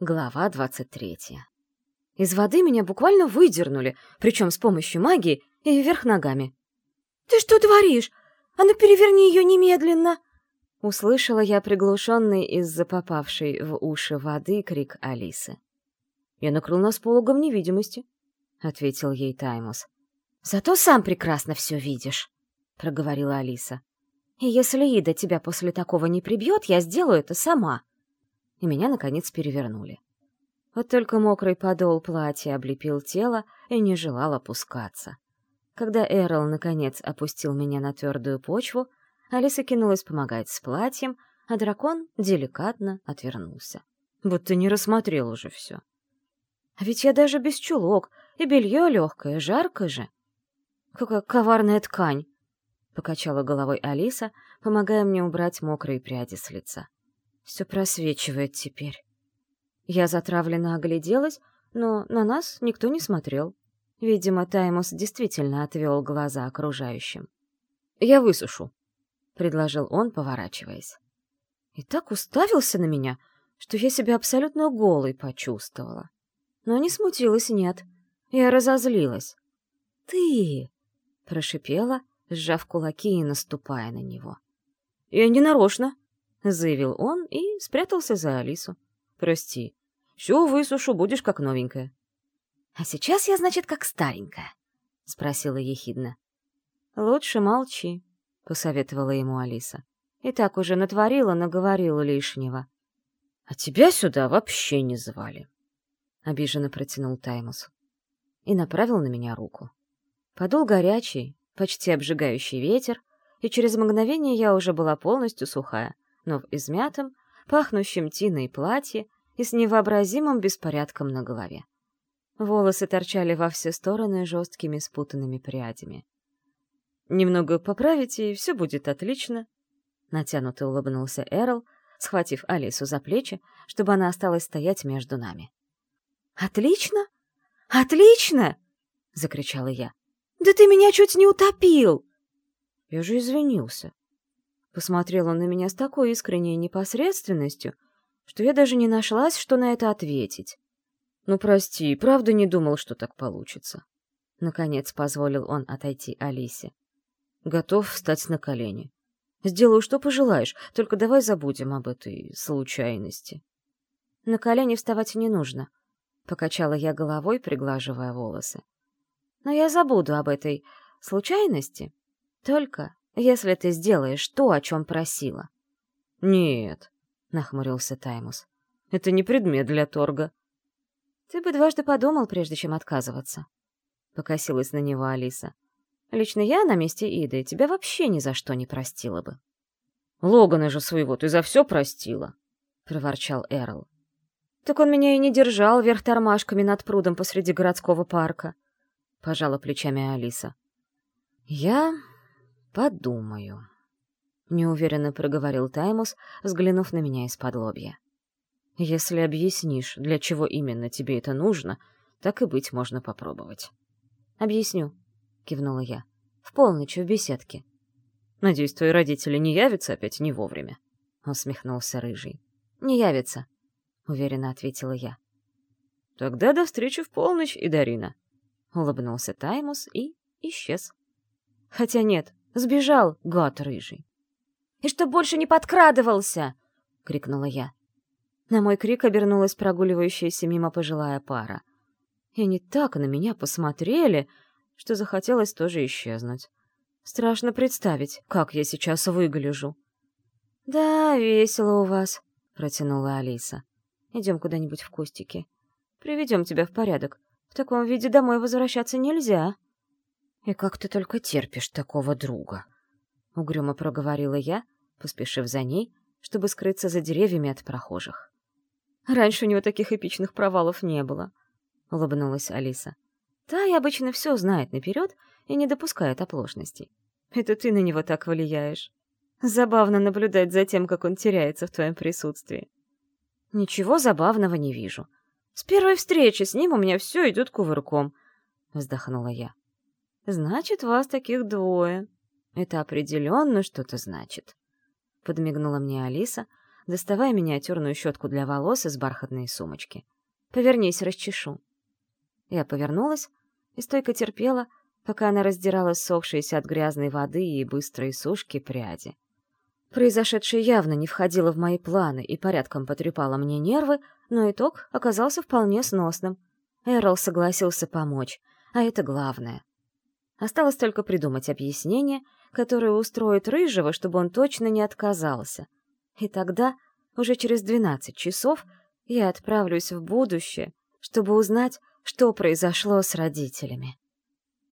Глава 23. Из воды меня буквально выдернули, причем с помощью магии и вверх ногами. «Ты что творишь? А ну переверни ее немедленно!» Услышала я приглушенный из-за попавшей в уши воды крик Алисы. «Я накрыл нас пологом невидимости», — ответил ей Таймус. «Зато сам прекрасно все видишь», — проговорила Алиса. «И если Ида тебя после такого не прибьет, я сделаю это сама» и меня, наконец, перевернули. Вот только мокрый подол платья облепил тело и не желал опускаться. Когда Эрл, наконец, опустил меня на твердую почву, Алиса кинулась помогать с платьем, а дракон деликатно отвернулся. Будто не рассмотрел уже все. А ведь я даже без чулок, и белье легкое, жарко же. Какая коварная ткань! — покачала головой Алиса, помогая мне убрать мокрые пряди с лица. Все просвечивает теперь. Я затравленно огляделась, но на нас никто не смотрел. Видимо, Таймус действительно отвел глаза окружающим. «Я высушу», — предложил он, поворачиваясь. И так уставился на меня, что я себя абсолютно голой почувствовала. Но не смутилась, нет. Я разозлилась. «Ты!» — прошипела, сжав кулаки и наступая на него. «Я не нарочно», — заявил он и спрятался за Алису. «Прости. Всё высушу, будешь как новенькая». «А сейчас я, значит, как старенькая?» — спросила ехидно. «Лучше молчи», — посоветовала ему Алиса. «И так уже натворила, наговорила лишнего». «А тебя сюда вообще не звали», — обиженно протянул Таймус. И направил на меня руку. Подул горячий, почти обжигающий ветер, и через мгновение я уже была полностью сухая, но в измятом, пахнущем тиной платье и с невообразимым беспорядком на голове. Волосы торчали во все стороны жесткими спутанными прядями. «Немного поправите, и все будет отлично», — натянуто улыбнулся Эрл, схватив Алису за плечи, чтобы она осталась стоять между нами. «Отлично? Отлично!» — закричала я. «Да ты меня чуть не утопил!» «Я же извинился», Посмотрел он на меня с такой искренней непосредственностью, что я даже не нашлась, что на это ответить. «Ну, прости, правда не думал, что так получится». Наконец позволил он отойти Алисе. «Готов встать на колени. Сделаю, что пожелаешь, только давай забудем об этой случайности». «На колени вставать не нужно», — покачала я головой, приглаживая волосы. «Но я забуду об этой случайности, только если ты сделаешь то, о чем просила». «Нет», — нахмурился Таймус, — «это не предмет для торга». «Ты бы дважды подумал, прежде чем отказываться», — покосилась на него Алиса. «Лично я на месте Иды тебя вообще ни за что не простила бы». «Логана же своего ты за все простила», — проворчал Эрл. «Так он меня и не держал вверх тормашками над прудом посреди городского парка», — пожала плечами Алиса. «Я «Подумаю», — неуверенно проговорил Таймус, взглянув на меня из-под лобья. «Если объяснишь, для чего именно тебе это нужно, так и быть можно попробовать». «Объясню», — кивнула я. «В полночь в беседке». «Надеюсь, твои родители не явятся опять не вовремя», — усмехнулся Рыжий. «Не явятся», — уверенно ответила я. «Тогда до встречи в полночь, Идарина», — улыбнулся Таймус и исчез. «Хотя нет, Сбежал, гад рыжий. «И что больше не подкрадывался!» — крикнула я. На мой крик обернулась прогуливающаяся мимо пожилая пара. И они так на меня посмотрели, что захотелось тоже исчезнуть. Страшно представить, как я сейчас выгляжу. «Да, весело у вас», — протянула Алиса. «Идем куда-нибудь в кустики. Приведем тебя в порядок. В таком виде домой возвращаться нельзя». «И как ты только терпишь такого друга?» — угрюмо проговорила я, поспешив за ней, чтобы скрыться за деревьями от прохожих. «Раньше у него таких эпичных провалов не было», — улыбнулась Алиса. «Та и обычно все знает наперед и не допускает оплошностей. Это ты на него так влияешь. Забавно наблюдать за тем, как он теряется в твоем присутствии». «Ничего забавного не вижу. С первой встречи с ним у меня все идет кувырком», — вздохнула я. Значит, вас таких двое. Это определенно что-то значит. Подмигнула мне Алиса, доставая миниатюрную щетку для волос из бархатной сумочки. «Повернись, расчешу». Я повернулась и стойко терпела, пока она раздирала ссохшиеся от грязной воды и быстрой сушки пряди. Произошедшее явно не входило в мои планы и порядком потрепало мне нервы, но итог оказался вполне сносным. Эрл согласился помочь, а это главное. Осталось только придумать объяснение, которое устроит Рыжего, чтобы он точно не отказался. И тогда, уже через 12 часов, я отправлюсь в будущее, чтобы узнать, что произошло с родителями.